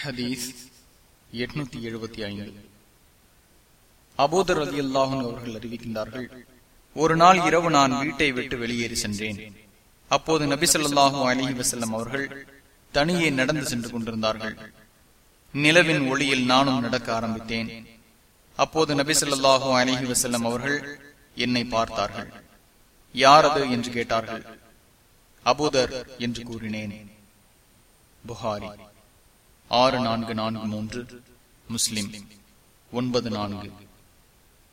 ஹதீஸ் எட்நூத்தி எழுபத்தி ஐந்து. அபோதர் அலி அல்லாஹன் அவர்கள் அறிவிக்கின்றார்கள் ஒரு நாள் இரவு நான் வீட்டை விட்டு வெளியேறி சென்றேன். அப்போது நபிசல்லாஹு அலஹி வசல்லம் அவர்கள் தனியே நடந்து சென்று கொண்டிருந்தார்கள். நிலவின் ஒளியில் நானும் நடக்க ஆரம்பித்தேன். அப்போது நபிசல்லாஹு அலஹி வசல்லம் அவர்கள் என்னை பார்த்தார்கள். யார் அது என்று கேட்டார்கள். அபூதர் என்று கூறினேன். புகாரி. ஆறு நான்கு நான்கு மூன்று முஸ்லிம் ஒன்பது நான்கு.